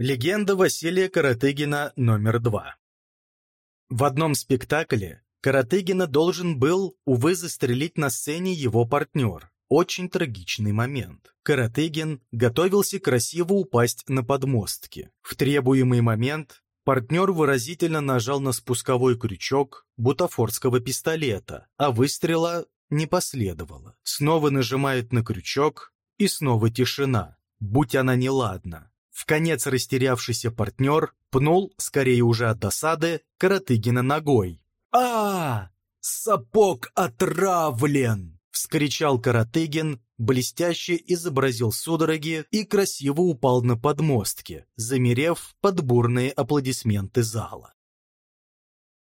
Легенда Василия Каратыгина номер два. В одном спектакле Каратыгина должен был, увы, застрелить на сцене его партнер. Очень трагичный момент. Каратыгин готовился красиво упасть на подмостке. В требуемый момент партнер выразительно нажал на спусковой крючок бутафорского пистолета, а выстрела не последовало. Снова нажимает на крючок, и снова тишина, будь она неладна. В конец растерявшийся партнер пнул, скорее уже от досады, Каратыгина ногой. а, Сапог отравлен!» — вскричал Каратыгин, блестяще изобразил судороги и красиво упал на подмостке, замерев под бурные аплодисменты зала.